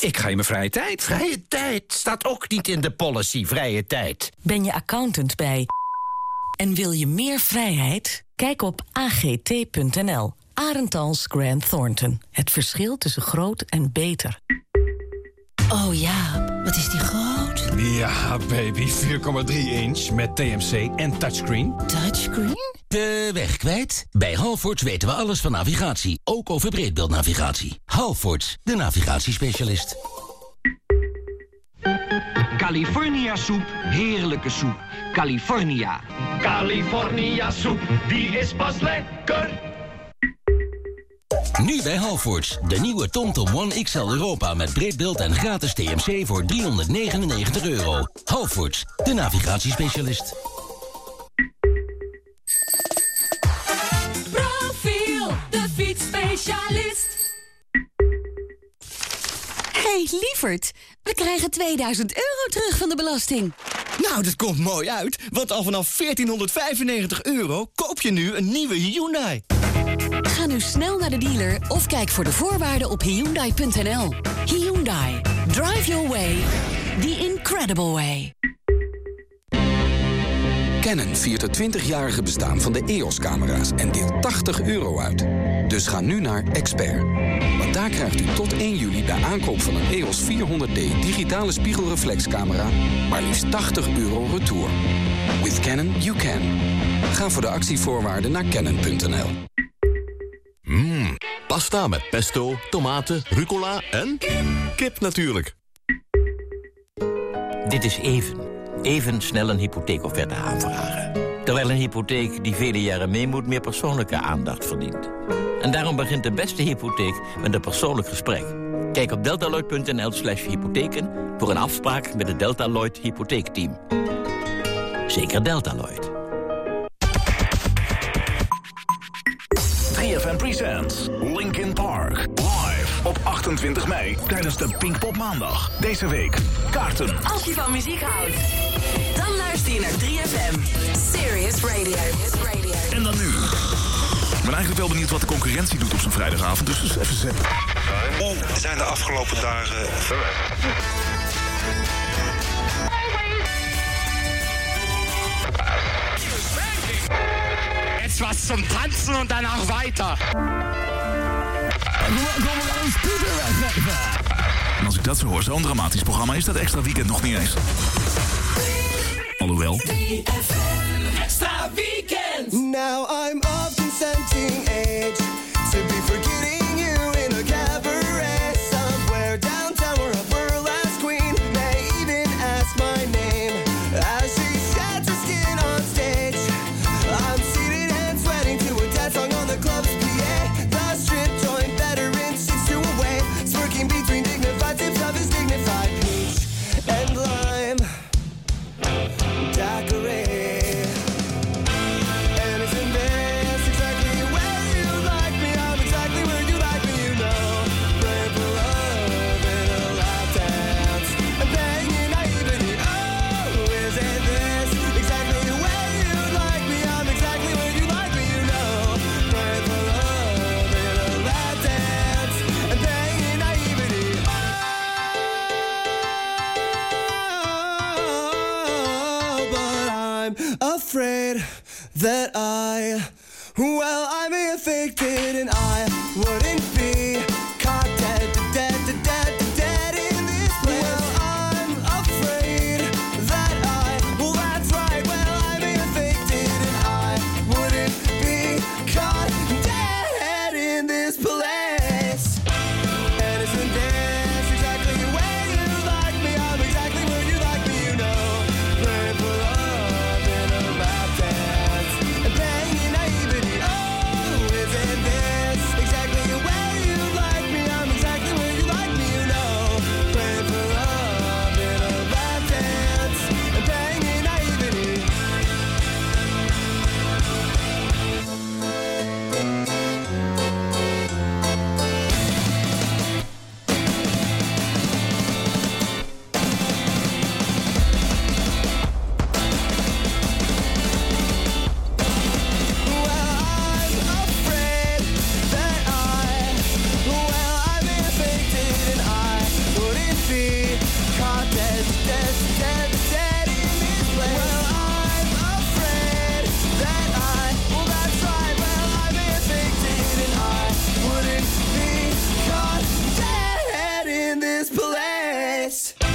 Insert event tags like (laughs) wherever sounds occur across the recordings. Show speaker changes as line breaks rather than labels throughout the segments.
Ik ga in mijn vrije tijd.
Vrije tijd staat ook niet in de policy vrije tijd.
Ben je accountant bij en wil je meer vrijheid? Kijk op agt.nl. Arentals Grant Thornton. Het verschil tussen groot en beter.
Oh ja, wat is die groot.
Ja, baby. 4,3 inch met TMC en touchscreen.
Touchscreen?
De weg kwijt? Bij Halfords weten we alles van navigatie. Ook over breedbeeldnavigatie. Halfords, de navigatiespecialist.
California soep, heerlijke soep. California.
California soep, die is pas lekker.
Nu bij Halfords. De nieuwe TomTom One XL Europa met breedbeeld en gratis TMC voor 399 euro. Halfords, de navigatiespecialist.
Profiel, de fietsspecialist.
hey, lieverd, we krijgen 2000 euro terug van de belasting.
Nou, dat komt mooi uit, want al vanaf 1495 euro koop je nu een nieuwe Hyundai.
Ga nu snel naar de dealer of kijk voor de voorwaarden op Hyundai.nl. Hyundai. Drive your way. The incredible way.
Canon viert het 20-jarige bestaan van de EOS-camera's en deelt 80 euro uit. Dus ga nu naar Expert. Want daar krijgt u tot 1 juli bij aankoop van een EOS 400D digitale spiegelreflexcamera maar liefst 80 euro retour. With Canon you can. Ga voor de actievoorwaarden naar canon.nl.
Mmm, pasta met pesto, tomaten, rucola en kip natuurlijk.
Dit is Even. Even snel een hypotheekofferte aanvragen. Terwijl een hypotheek die vele jaren mee moet... meer persoonlijke aandacht verdient. En daarom begint de beste hypotheek met een persoonlijk gesprek. Kijk op deltaloid.nl slash hypotheken... voor een afspraak met het Deltaloid hypotheekteam. Zeker Deltaloid.
3FM Presents Linkin Park. Op 28 mei tijdens de Pinkpop Maandag. Deze week kaarten.
Als je van muziek houdt, dan luister je naar 3FM. Serious Radio.
En dan nu. Ik ben eigenlijk wel benieuwd wat de concurrentie doet op zo'n vrijdagavond. Dus eens even zetten.
Hoe zijn de afgelopen dagen
Etwas zum Tanzen und danach weiter.
En als ik dat zo hoor, zo'n dramatisch programma... is dat extra weekend nog niet eens. Alhoewel...
Extra weekend.
Now I'm of consenting this?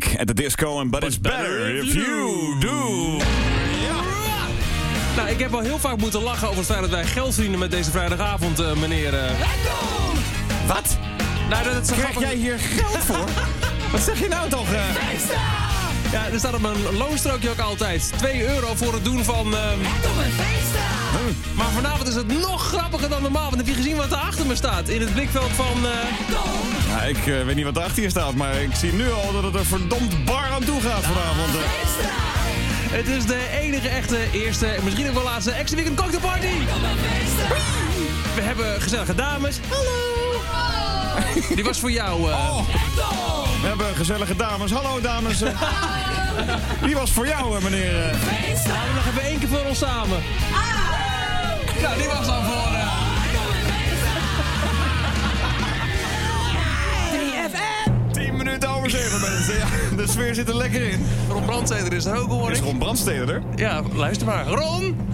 Panic at the Disco and But It's Better If You Do.
Nou, ik heb wel heel vaak moeten lachen over het feit dat wij geld verdienen met deze vrijdagavond, eh, meneer... eh.
Wat?
Nou, dat is zo
Krijg
grappig.
jij hier geld voor? (laughs) Wat zeg je nou toch? eh?
Ja, er staat op mijn loonstrookje ook altijd 2 euro voor het doen van... ehm, Maar vanavond is het nog grappiger dan normaal. Want heb je gezien wat er achter me staat? In het blikveld van... eh,
Ja, ik eh, weet niet wat erachter hier staat, maar ik zie nu al dat het er verdomd bar aan toe gaat vanavond. eh.
Het is de enige echte eerste, en misschien ook wel laatste extra weekend cocktailparty. We hebben gezellige dames. Hallo. Die was voor jou. eh.
We hebben gezellige dames. Hallo dames. Die was voor jou, meneer. eh.
Laten we nog even één keer voor ons samen. Nou, die was dan voor... eh,
10 minuten over 7 mensen. Ja, de sfeer zit er lekker in.
Ron Brandsteder is er ook, hoor
Is. Ron Brandsteder er?
Ja, luister maar. Ron!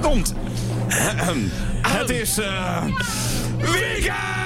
Komt. (clears throat) Het is... eh weekend!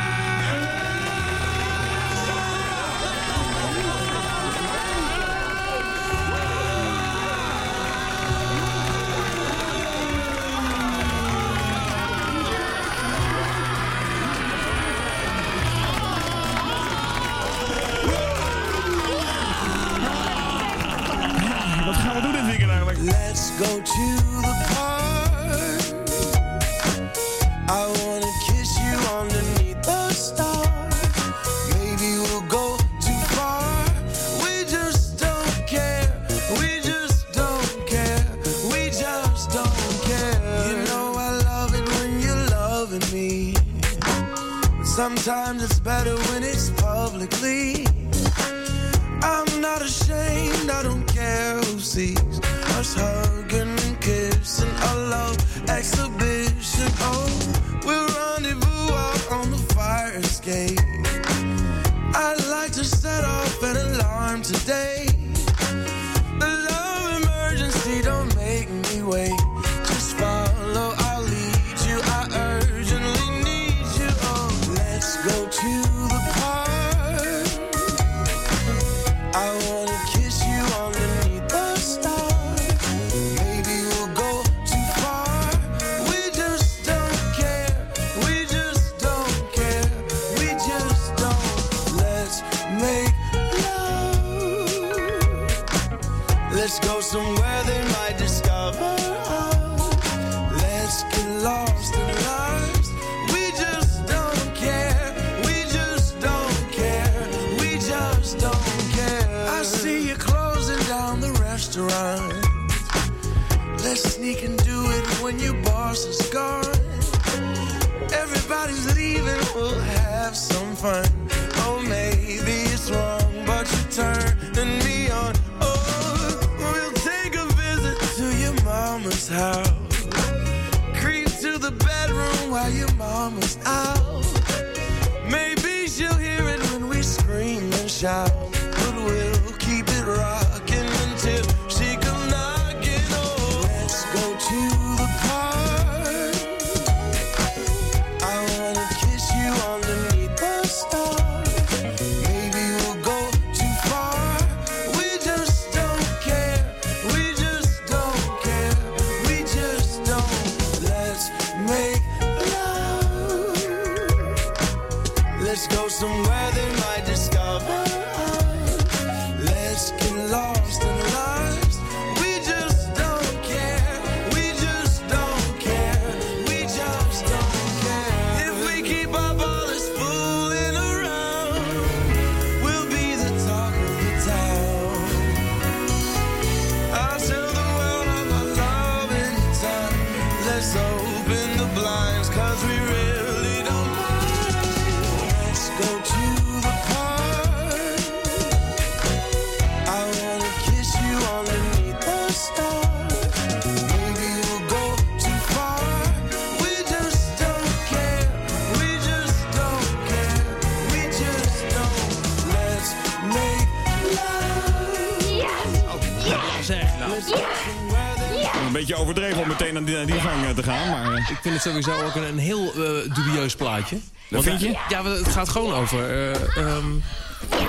Het sowieso ook een, een heel eh, dubieus plaatje. Want,
vind je?
Ja, want het gaat gewoon over eh, ehm,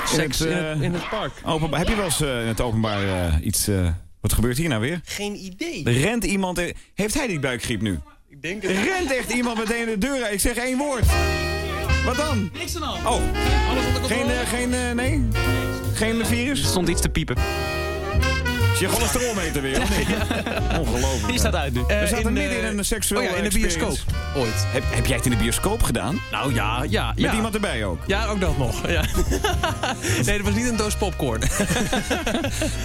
seks in,
eh,
het, in het park.
openbaar- heb je wel eens eh, in het openbaar eh, iets... eh, wat gebeurt hier nou weer?
Geen idee.
Er rent iemand... in- Heeft hij die buikgriep nu?
Ik denk
Er rent echt iemand meteen de deur uit. Ik zeg één woord. Wat dan?
Niks aan
Oh,
Alles onder
geen,
controle?
eh, geen, eh, nee? Geen virus?
stond iets te piepen.
Je cholesterolmeter weer, of niet? (laughs) Ongelooflijk.
Die staat uit nu.
We
Eh,
zaten
in,
midden
eh,
in een seksuele
Oh ja, in de bioscoop. Ooit.
Heb, heb jij het in de bioscoop gedaan?
Nou ja, ja.
Met
ja.
iemand erbij ook?
Ja, ook dat nog. Ja. (laughs) nee, dat was niet een doos popcorn. (laughs)
Dat is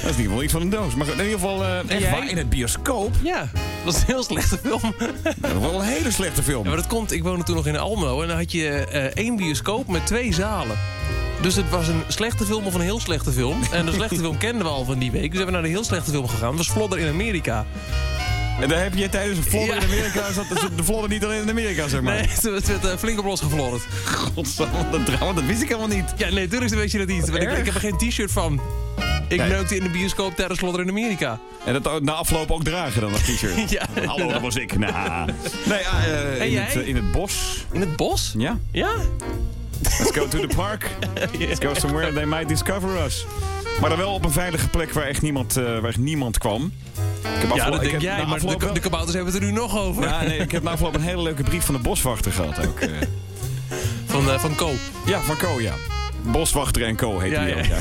in ieder geval iets van een doos. Maar in ieder geval, eh, echt
jij?
waar, in het bioscoop?
ja, dat was een heel slechte film.
Dat was wel een hele slechte film.
Ja, maar dat komt, ik woonde toen nog in Almelo en dan had je eh, één bioscoop met twee zalen. Dus het was een slechte film of een heel slechte film. (laughs) En de slechte film kenden we al van die week. Dus hebben we naar de heel slechte film gegaan. Dat was Flodder in Amerika.
En daar heb je tijdens een vlodder
Ja.
in Amerika... Zat de vlodder niet alleen in Amerika, zeg maar.
Nee, het werd eh, flink op los geflodderd.
Godsamme, dat drama, dat wist ik helemaal niet.
Ja, nee, natuurlijk weet je dat niet. Ik, ik heb er geen t-shirt van. Ik
Nee.
neukte in de bioscoop tijdens Flodder in Amerika.
En dat na afloop ook dragen dan, dat t-shirt. (laughs)
Ja.
Hallo, dat was ik. Nou. (laughs) Nee, ah, eh, in, het, eh, in het bos.
In het bos?
Ja.
Ja?
Let's go to the park. Let's go somewhere they might discover us. Maar dan wel op een veilige plek waar echt niemand, eh, waar echt niemand kwam. Ik heb
Ja,
afgelopen-
dat denk
heb
jij. Maar de, de kabouters hebben het er nu nog over.
Ja, nee, ik heb na afloop een hele leuke brief van de boswachter gehad ook. eh.
Van, eh, van Co.
Ja, van Co, ja. Boswachter en Co heet hij
ja.
ook. Ja.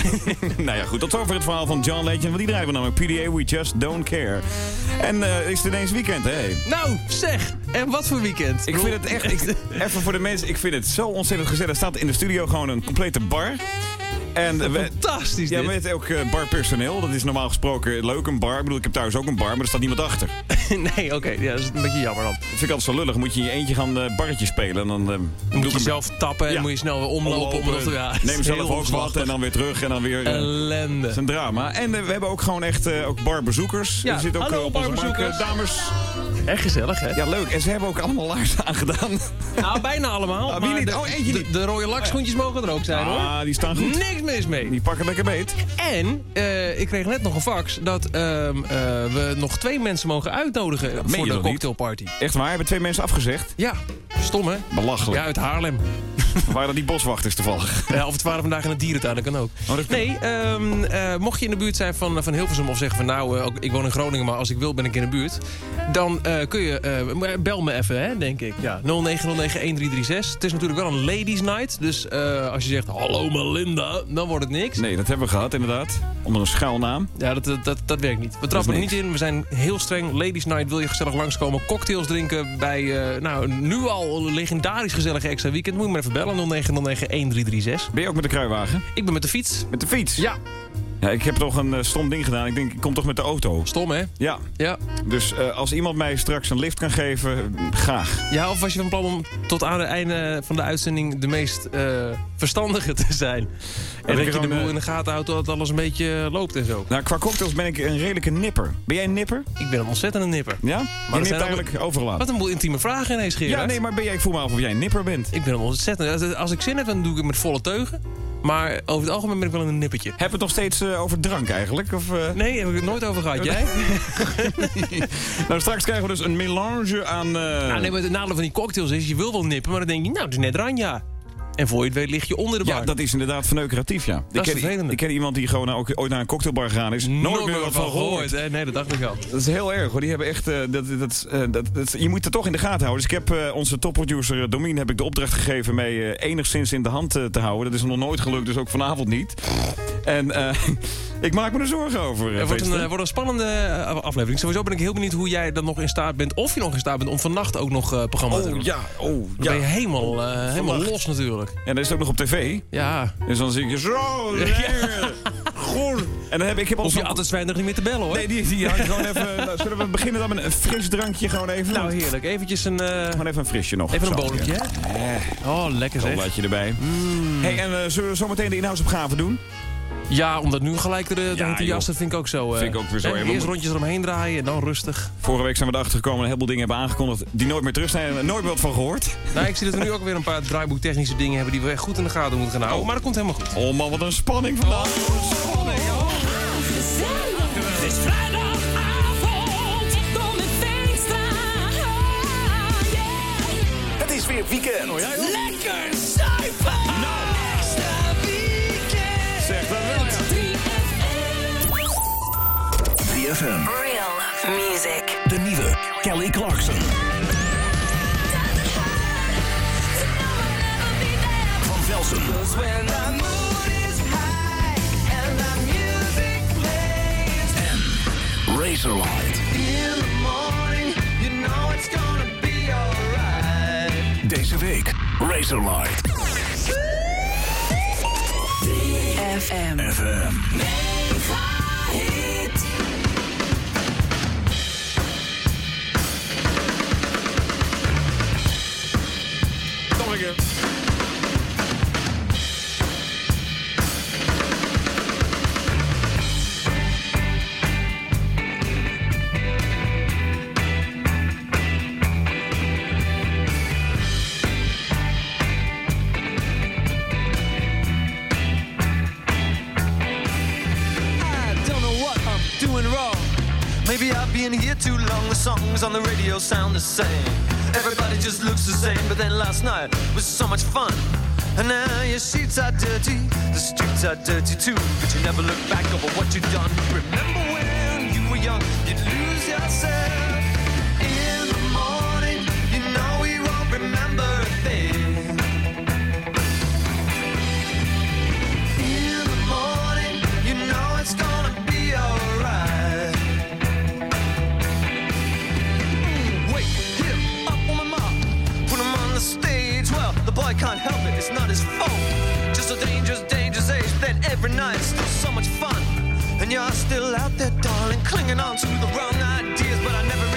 (laughs) nou ja, goed. Tot zover het verhaal van John Legend. Want die drijven we namelijk. PDA, we just don't care. En eh, is het ineens weekend, hè?
Nou, zeg. En wat voor weekend?
Ik vind het echt, ik- even voor de mensen, ik vind het zo ontzettend gezellig. Er staat in de studio gewoon een complete bar. En we,
Fantastisch
ja,
dit.
met ook eh, barpersoneel. Dat is normaal gesproken leuk, een bar. Ik bedoel, ik heb thuis ook een bar, maar er staat niemand achter. (laughs)
nee, oké. ja, dat is een beetje jammer dan.
Dat vind ik altijd zo lullig. Moet je in je eentje gaan eh barretje spelen. En dan, eh,
moet je zelf tappen en
Ja.
moet je snel weer omlopen. Om
omlopen.
ja,
Neem zelf ook wat en dan weer terug. En dan weer...
Ellende.
Het is een drama. En we hebben ook gewoon echt ook barbezoekers.
Ja,
er zitten ook
hallo,
op
barbezoekers.
dames.
Echt gezellig, hè?
Ja, leuk. En ze hebben ook allemaal laarzen aangedaan.
Nou, bijna allemaal.
Ah, wie niet?
De,
Oh, eentje
de,
niet.
de rode lakschoentjes mogen er ook zijn, hoor.
Ah, die staan goed.
Niks mis mee.
Die pakken lekker beet.
En eh, ik kreeg net nog een fax dat ehm, eh, we nog twee mensen mogen uitnodigen voor de
niet?
cocktailparty.
Echt waar? Hebben twee mensen afgezegd?
Ja, stom hè?
Belachelijk.
Ja, uit Haarlem. (laughs)
Waren dat die boswachters toevallig?
Ja, of het waren vandaag in het dierentuin, dat kan ook.
Oh, dat kan.
Nee, ehm, eh, mocht je in de buurt zijn van, van Hilversum of zeggen van nou, ik woon in Groningen, maar als ik wil ben ik in de buurt. Dan kun je, bel me even, hè, denk ik. Ja, 0909-1336. Het is natuurlijk wel een ladies night, dus als je zegt hallo Melinda, dan wordt het niks.
Nee, dat hebben we gehad inderdaad. Onder een schuilnaam.
Ja, dat, dat, dat, dat werkt niet. We trappen er niet in. We zijn heel streng. Ladies Night wil je gezellig langskomen. Cocktails drinken bij, eh, nou, nu al legendarisch gezellige extra weekend. Moet je maar even bellen. 0909-1336.
Ben je ook met de kruiwagen?
Ik ben met de fiets.
Met de fiets?
Ja.
Ja, ik heb toch een eh, stom ding gedaan. Ik denk, ik kom toch met de auto.
Stom, hè?
Ja.
Ja.
Dus eh, als iemand mij straks een lift kan geven, graag.
Ja, of was je van plan om tot aan het einde van de uitzending de meest verstandige te zijn? En dat je de boel
eh,
in de gaten houdt dat alles een beetje loopt en zo.
Nou, qua cocktails ben ik een redelijke nipper. Ben jij een nipper?
Ik ben een ontzettende nipper.
Ja?
er
je nipt eigenlijk overal aan.
Wat een boel intieme vragen ineens, Gerard.
Ja, nee, maar ben jij, ik voel me af of jij een nipper bent.
Ik ben een ontzettend... Als ik zin heb, dan doe ik het met volle teugen. Maar over het algemeen ben ik wel een nippertje.
Hebben we het nog steeds eh, over drank eigenlijk? Of, eh?
Nee, heb ik het nooit over gehad. Jij? (laughs)
nou, straks krijgen we dus een melange aan... eh,
Nou, nee, maar het nadeel van die cocktails is, je wil wel nippen, maar dan denk je, nou, het is net Ranja. En voor je het weet lig je onder de bar.
Ja, dat is inderdaad verneukeratief, ja.
Dat
ik,
is
ken,
vervelend.
ik ken iemand die gewoon ook ooit naar een cocktailbar gegaan is. Nooit meer wat van gehoord.
hè? Nee, dat dacht ik al.
Dat is heel erg hoor. Die hebben echt. eh, dat, dat, eh, dat, dat- je moet het toch in de gaten houden. Dus ik heb eh, onze topproducer eh, Domien heb ik de opdracht gegeven mee eh, enigszins in de hand eh, te houden. Dat is nog nooit gelukt, dus ook vanavond niet. En eh, (laughs) ik maak me er zorgen over. eh,
Het wordt een, eh, wordt een spannende eh, aflevering. Sowieso ben ik heel benieuwd hoe jij dan nog in staat bent... of je nog in staat bent om vannacht ook nog eh programma te doen.
Oh ja, oh
Dan
ja.
ben je helemaal, helemaal los natuurlijk.
En dat is ook nog op tv.
Ja.
Dus dan zie ik je zo. (laughs) lekker, Goed. En dan heb ik heb ons
je altijd zwijnig niet meer te bellen hoor.
Nee, die, die hangt gewoon even. nou, (laughs) zullen we beginnen dan met een fris drankje gewoon even?
Nou heerlijk. Eventjes een...
Gewoon even een frisje nog.
even een
Zo.
bodempje hè? Oh, lekker zeg.
Colaatje erbij.
Mm.
Hey, en zullen we zometeen de inhoudsopgave doen?
Ja, omdat nu gelijk de, de,
Ja,
de jas, dat vind ik ook zo. eh.
Vind ik ook weer zo.
Eerst
moeten-
rondjes eromheen draaien en dan rustig.
Vorige week zijn we erachter gekomen en een heleboel dingen hebben aangekondigd die nooit meer terug zijn en er nooit meer wat van gehoord. (laughs)
Nou, ik zie dat we nu ook weer een paar draaiboektechnische dingen hebben die we echt goed in de gaten moeten gaan houden. Maar dat komt helemaal goed.
Oh man, wat een spanning vandaag.
Het is vrijdagavond, kom met Veenstra.
Het is weer weekend.
Lekker
3FM.
Real music.
De nieuwe Kelly Clarkson. Van Velsen.
When the mood is high and the music plays.
Razorlight.
In the morning, you know it's gonna be alright.
Deze week Razorlight.
FM.
FM.
Doing wrong. Maybe I've been here too long. The songs on the radio sound the same. Everybody just looks the same. But then last night was so much fun. And now your sheets are dirty, the streets are dirty too. But you never look back over what you've done. Remember when you were young, you'd lose yourself. Boy can't help it, it's not his fault. Just a dangerous, dangerous age. Then every night, still so much fun. And you're still out there, darling, clinging on to the wrong ideas. But I never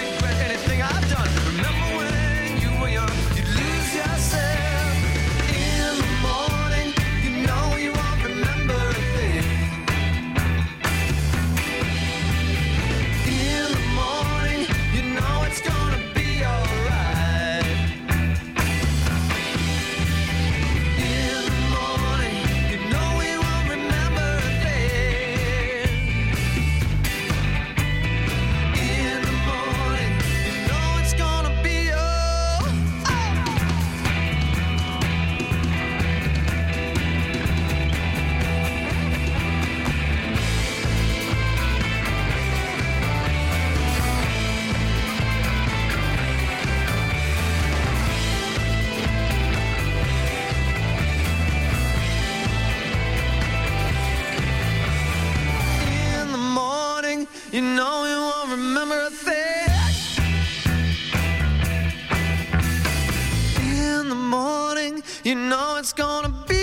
you know it's gonna be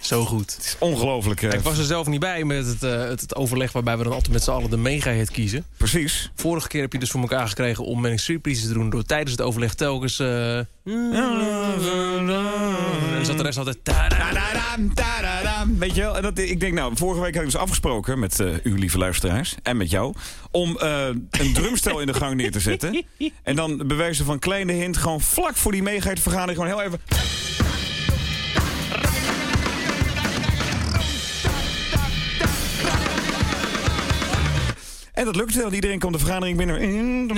Zo goed.
Het is ongelooflijk. eh.
Ik was er zelf niet bij met het, eh, het, het overleg waarbij we dan altijd met z'n allen de mega-hit kiezen.
Precies.
Vorige keer heb je dus voor elkaar gekregen om Manic Street Preachers te doen... door tijdens het overleg telkens... eh, en zat de rest altijd...
Weet je wel, en dat, ik denk nou, vorige week had ik dus afgesproken met eh uw lieve luisteraars en met jou... om een drumstel in de gang neer te zetten. (laughs) En dan bewijzen van kleine hint, gewoon vlak voor die mega vergadering gewoon heel even... En dat lukte, want iedereen kwam de vergadering binnen. In.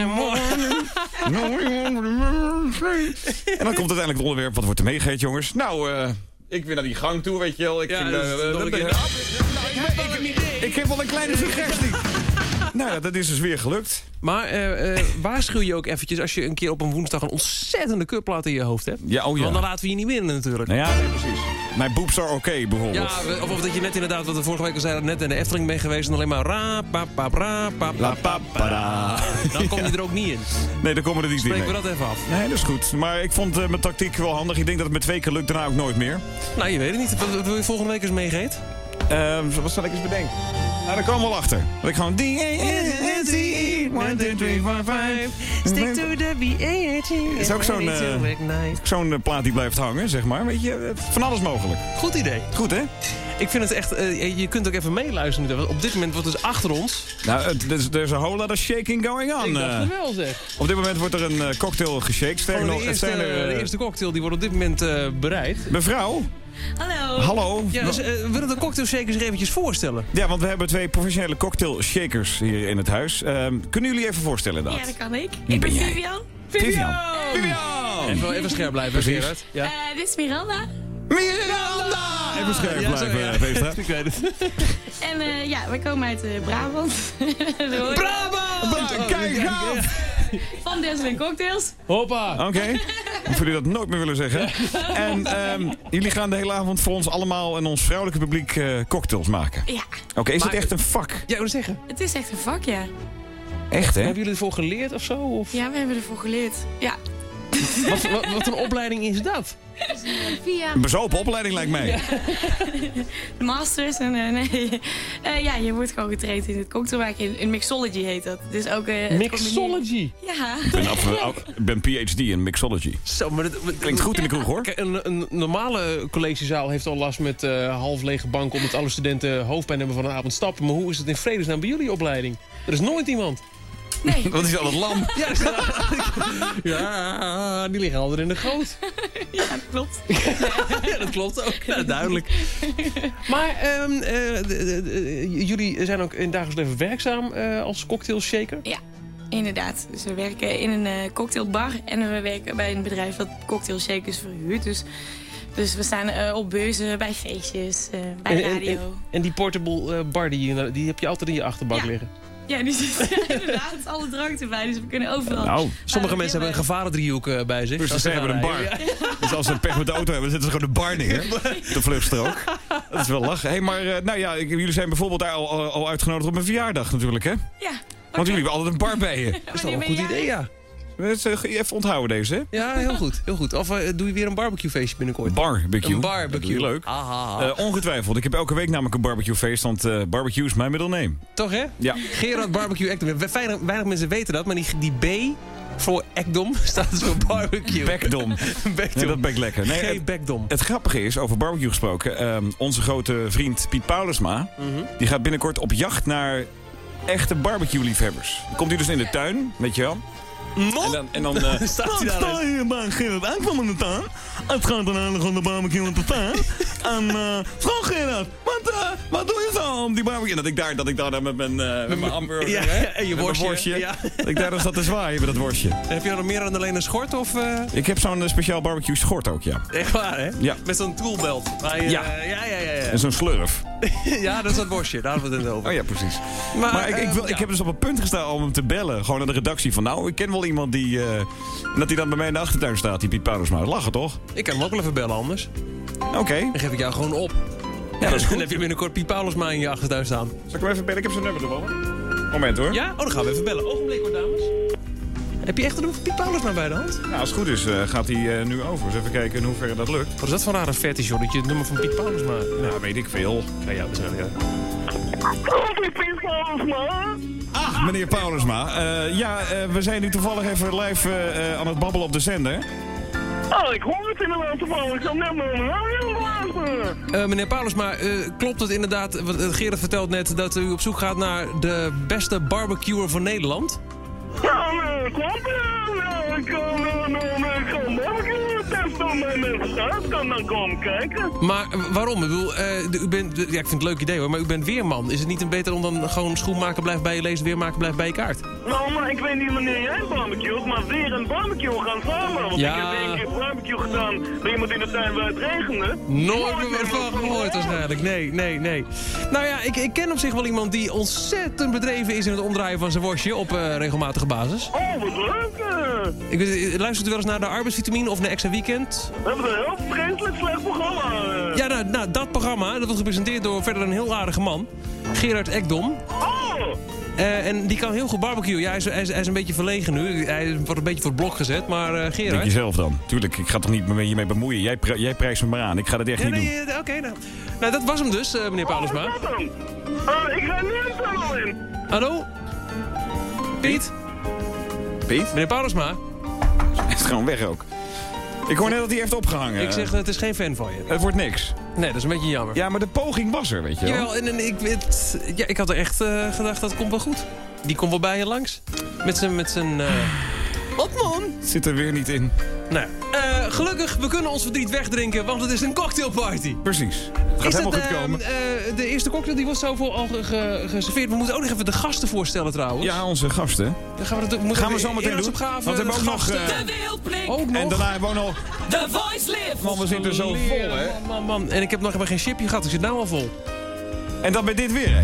En dan komt uiteindelijk het onderwerp, wat wordt de meegeet, jongens? Nou, eh, ik wil naar die gang toe, weet je wel. Ik,
Ja,
vind,
dat
eh,
is
eh,
nog een
ik heb wel een kleine suggestie. (laughs) nou ja, dat is dus weer gelukt.
Maar eh, eh, waarschuw je ook eventjes als je een keer op een woensdag een ontzettende kutplaat in je hoofd hebt.
Ja, oh ja.
Want dan laten we je niet winnen natuurlijk.
Nou ja, nee, precies. Mijn boobs are oké, bijvoorbeeld.
Ja, of, of dat je net inderdaad, wat we vorige week al zeiden, net in de Efteling bent geweest en alleen maar ra, pa, pa, ra, pa, pa,
pa, pa, da. (laughs)
Dan kom je er ook niet in.
Nee, daar komen we er niet in.
Spreken we dat even af.
Nee, dat is goed. Maar ik vond eh, mijn tactiek wel handig. Ik denk dat het met twee keer lukt, daarna ook nooit meer.
Nou, je weet het niet. Wat, wat wil je volgende week eens meegeet?
Ehm, wat zal ik eens bedenken? Nou, daar komen we wel achter. Dat ik gewoon... D-A-N-S-E, 1, 2, 3, 4, 5.
Stick to the B-A-T.
Is ook zo'n eh, zo'n eh, plaat die blijft hangen, zeg maar. Weet je, eh, van alles mogelijk.
Goed idee.
Goed, hè?
Ik vind het echt... eh, je kunt ook even meeluisteren. nu, want Op dit moment wordt dus achter ons...
Nou, there's, there's a whole lot of shaking going on.
Ik dacht het wel, zeg.
op dit moment wordt er een cocktail geshaked. Sterker nog,
de,
het
eerste,
zijn er,
de eerste cocktail die wordt op dit moment eh, bereid.
Mevrouw?
Hallo.
Hallo?
Ja, dus, we willen de cocktail shakers eventjes voorstellen.
Ja, want we hebben twee professionele cocktail shakers hier in het huis. Ehm, kunnen jullie even voorstellen dat?
Ja, dat kan ik.
Wie
ik ben
ben jij?
Vivian.
Vivian. Vivian!
Even, even scherp blijven,
Precies.
Gerard. Ja.
Eh, dit is Miranda.
Miranda! Even scherp
Ja,
blijven,
ja.
eh. (laughs)
Ik weet het.
En eh, ja, we komen uit eh, Brabant. (laughs)
Bravo!
Kijk af!
Van Desmond Cocktails.
Hoppa!
Oké. Ik jullie dat nooit meer willen zeggen. (laughs) En ehm, jullie gaan de hele avond voor ons allemaal en ons vrouwelijke publiek eh, cocktails maken.
Ja,
Oké, is
Maar-
het echt een vak?
Ja, ik wil zeggen.
het is echt een vak, ja.
Echt, hè?
Hebben jullie ervoor geleerd of zo? Of?
Ja, we hebben ervoor geleerd. Ja.
Wat, wat, wat een opleiding is dat?
Via
Een bezopen opleiding lijkt mij. (laughs)
de masters. En, eh, nee. Eh, ja, je wordt gewoon getraind in het cocktailmaken. In, in mixology heet dat. Dus ook... het
Mixology?
Ja.
Ik ben, af- af- ik ben PhD in mixology.
Zo, maar dat,
Klinkt goed in de kroeg, hoor.
Kijk, een, een normale collegezaal heeft al last met eh, half lege banken... omdat alle studenten hoofdpijn hebben van een avond stappen. Maar hoe is het in vredesnaam bij jullie opleiding? Er is nooit iemand.
Nee. (laughs)
Wat is al het lam? (laughs)
Ja, (laughs) ja, die liggen altijd in de goot.
Ja, dat klopt.
Ja, dat klopt ook. Ja, duidelijk. Maar ehm, eh, de- jullie zijn ook in het dagelijks leven werkzaam eh, als cocktailshaker?
Ja, inderdaad. Dus we werken in een eh, cocktailbar en we werken bij een bedrijf dat cocktailshakers verhuurt. Dus, dus we staan eh, op beurzen, bij feestjes, eh, bij
En,
de
en,
radio.
en, en die portable eh, bar, die, die heb je altijd in je achterbak
Ja.
liggen?
Ja, die zit ja, (laughs) inderdaad alle drank erbij, dus we kunnen overal.
Nou,
Sommige
Ah,
mensen hebben een gevarendriehoek eh, bij zich.
Dus ze hebben een bar. (laughs) Dus als ze pech met de auto hebben, zetten ze gewoon de bar neer. (laughs) De vluchtstrook. Dat is wel lachen. Hey, maar eh, nou ja, ik- jullie zijn bijvoorbeeld daar al, al, al uitgenodigd op mijn verjaardag natuurlijk, hè?
Ja.
Want jullie hebben altijd een bar bij je.
Dat is wel een goed idee, ja.
Eh, Even onthouden deze, hè?
Ja, heel goed. Heel goed. Of eh, doe je weer een barbecuefeestje binnenkort?
Barbecue.
Een barbecue.
leuk.
Aha.
Eh, ongetwijfeld. Ik heb elke week namelijk een barbecuefeest, want barbecue is mijn middelname.
Toch, hè?
Ja.
Gerard Barbecue. Weinig, weinig mensen weten dat, maar die, die B voor Ekdom (laughs) staat voor barbecue.
Bekdom. (laughs)
Bekdom.
Nee, dat ben ik lekker. Nee,
Geen
het,
Bekdom.
het grappige is, over barbecue gesproken... ehm, onze grote vriend Piet Paulusma... die gaat binnenkort op jacht naar echte barbecue-liefhebbers. Komt hij dus in de tuin, weet je wel... En dan... En dan (laughs) eh,
Staat hij daar
Stel je bij Gerard aankwam in de tuin. Het gaat dan eigenlijk om de barbecue in de tuin. En uh, vroeg Gerard, wat, eh, wat doe je zo op die barbecue? En dat ik daar, dat ik daar dan met mijn, eh, met mijn hamburger,
Ja,
hè,
en je
met
worstje, ja.
Dat ik daar dan zat te zwaaien met dat worstje.
Heb je nog meer dan alleen een schort? Of,
Ik heb zo'n speciaal barbecue schort ook, ja.
Echt waar, hè?
Ja.
Met zo'n toolbelt.
Ja.
ja, ja, ja. Ja.
En zo'n slurf. (laughs)
ja, dat is dat worstje. Daar hadden we het over.
Oh ja, precies.
Maar,
Maar, ik, ik, wil, ik heb dus op het punt gestaan om hem te bellen. Gewoon naar de redactie van, nou, ik ken wel iemand die... eh, dat hij dan bij mij in de achtertuin staat, die Piet Paulusma. Lachen, toch?
Ik kan hem ook wel even bellen anders.
Oké.
Dan geef ik jou gewoon op.
Ja, dat is (laughs)
Dan
goed.
heb je binnenkort Piet Paulusma in je achtertuin staan.
Zal ik hem even bellen? Ik heb zijn nummer toevallig. Moment hoor.
Ja? Oh, dan gaan we even bellen. Ogenblik hoor, dames. Heb je echt een Piet Paulusma bij de hand?
Nou, als het goed is eh, gaat hij eh, nu over. Dus even kijken in hoeverre dat lukt.
Wat is dat voor een rare fetish, joh? Dat je het nummer van Piet Paulusma...
Nou, weet ik veel.
Ja, ja, dat is wel, ja.
Ah, meneer Paulusma. Eh, ja, eh, we zijn nu toevallig even live eh, eh, aan het babbelen op de zender.
Oh, ik hoor het inderdaad toevallig. Ik zat net maar.
Eh, meneer Paulusma, eh, klopt het inderdaad... wat, Gerard vertelt net dat u op zoek gaat naar de beste barbecuer van Nederland?
Ja, klopt. Ja, ja, ik kan uh, nog ik kan mensen dan komen kijken.
Maar waarom? Ik bedoel, eh, u bent, ja, ik vind het een leuk idee hoor, maar u bent weerman. Is het niet een beter om dan gewoon schoenmaker blijft bij je lezen, weermaker blijft bij je kaart?
Nou, maar ik weet niet wanneer jij barbecuet, maar weer een barbecue gaan samen. Want
Ja.
ik heb één keer barbecue gedaan bij iemand in de tuin waar het regende.
Nooit meer van gehoord waarschijnlijk. Nee, nee, nee. Nou ja, ik, ik ken op zich wel iemand die ontzettend bedreven is in het omdraaien van zijn worstje op eh, regelmatige basis.
Oh, wat leuk.
Ik weet, luistert u wel eens naar de arbeidsvitamine of naar Extra Weekend?
We hebben een heel vreselijk slecht programma.
Ja, nou, nou, dat programma dat wordt gepresenteerd door verder een heel aardige man. Gerard Ekdom.
Oh!
Eh, en die kan heel goed barbecuen. Ja, hij is, hij, is, hij is een beetje verlegen nu. Hij wordt een beetje voor het blok gezet. Maar eh
Denk
Gerard...
je zelf dan. Tuurlijk, ik ga toch niet met je mee bemoeien. Jij, pri- jij prijst me maar aan. Ik ga dat echt
Ja,
niet doen.
nee, eh, oké. nou. nou, dat was hem dus, eh, meneer Paulusma.
Wat dan? Eh, ik ga nu een tunnel in.
Hallo? Piet?
Piet?
Meneer Paulusma?
Hij is gewoon weg ook. Ik hoor net dat hij heeft opgehangen.
Ik zeg, het is geen fan van je.
Het wordt niks.
Nee, dat is een beetje jammer.
Ja, maar de poging was er, weet je wel.
Jawel, en, en ik, het, ja, ik had er echt eh, gedacht, dat komt wel goed. Die komt wel bij je langs. Met zijn... Met zijn eh, Wat man?
Zit er weer niet in.
Nou, eh, gelukkig, we kunnen ons verdriet wegdrinken, want het is een cocktailparty.
Precies. Het gaat
Is
helemaal
het,
goed
eh,
komen.
eh, de eerste cocktail die wordt zoveel al ge- ge- geserveerd. We moeten ook nog even de gasten voorstellen trouwens.
Ja, onze gasten.
Dan gaan we, dat, moeten
Gaan we zo meteen doen.
Opgave,
Want we hebben ook nog...
gasten.
eh,
De
ook nog.
en daarna hebben we ook nog...
The Voice Live.
Man, we zitten zo vol, hè.
Man, man, man. En ik heb nog helemaal geen chipje gehad, ik zit nou al vol.
En dan bij dit weer, hè.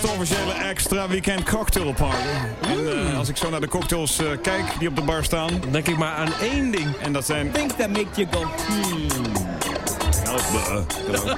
3FM.
Allereerst de officiële extra weekend cocktail party. En eh, als ik zo naar de cocktails eh, kijk die op de bar staan...
Dan denk ik maar aan één ding.
En dat zijn...
Things that make you go, hmm.
Nou, (laughs) eh,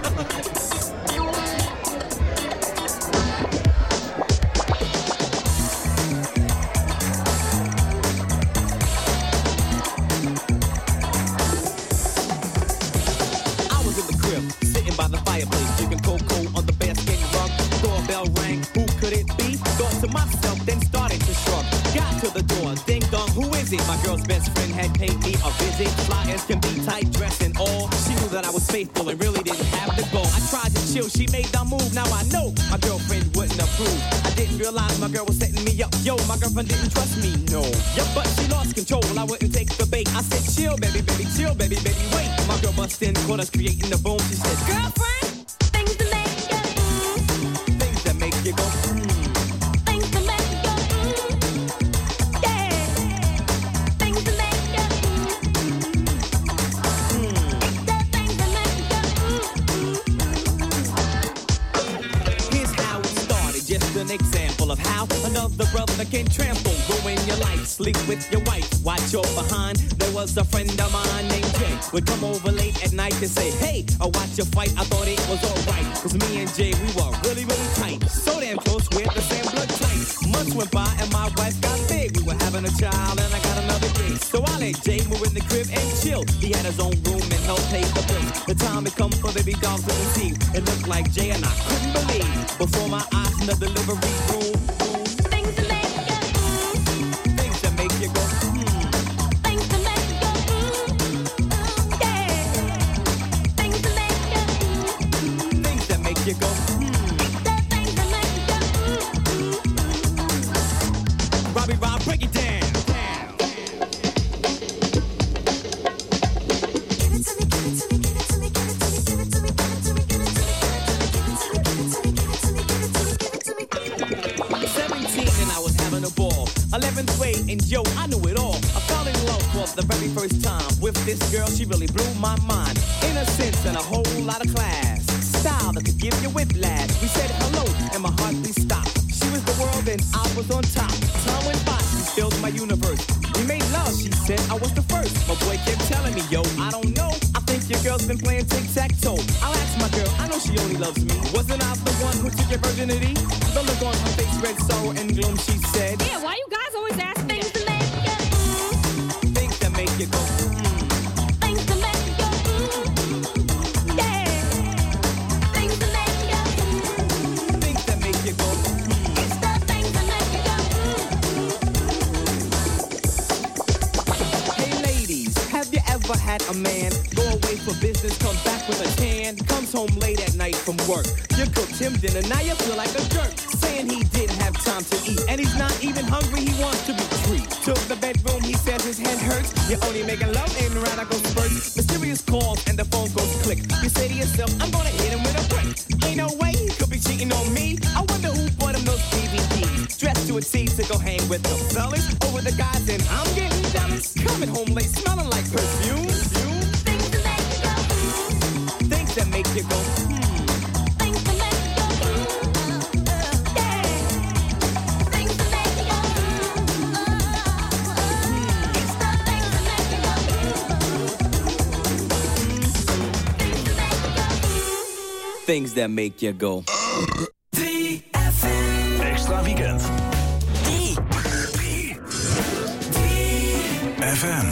girl's best friend had paid me a visit. Fly as can be, tight dress and all. She knew that I was faithful and really didn't have to go. I tried to chill, she made the move. Now I know my girlfriend wouldn't approve. I didn't realize my girl was setting me up. Yo, my girlfriend didn't trust me, no. Yep, but she lost control. I wouldn't take the bait. I said, chill, baby, baby, chill, baby, baby, wait. My girl bust in, caught us creating the boom. She said, girlfriend, would come over this girl. She really blew my mind.
Uh, it's the things that make you go
Things that make you go.
Extra weekend. FM.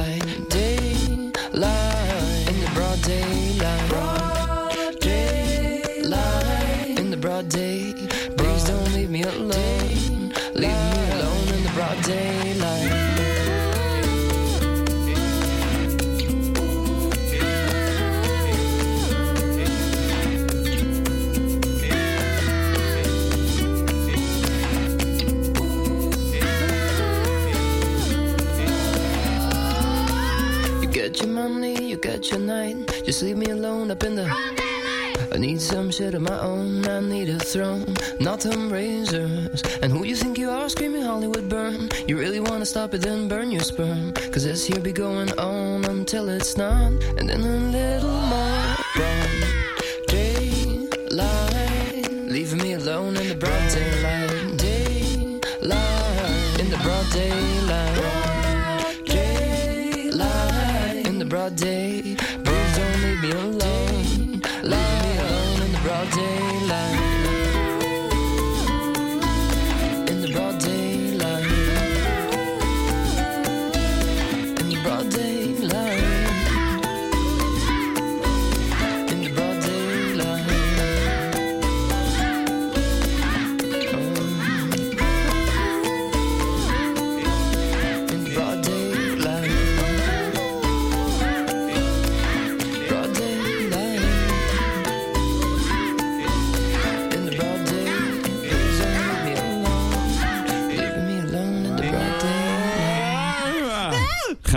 your night. Just leave me alone up in the. I need some shit of my own. I need a throne, not them razors. And who you think you are, screaming Hollywood burn? You really wanna stop it, then burn your sperm. Cause this here be going on until it's not. And then a little more